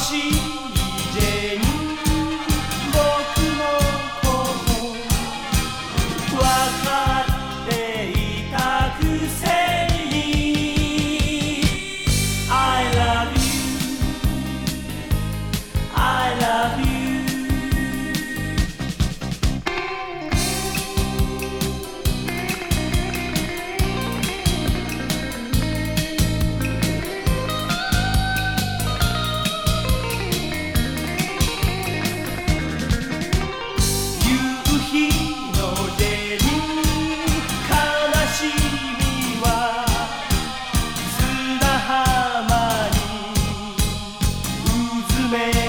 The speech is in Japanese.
「わかる」man.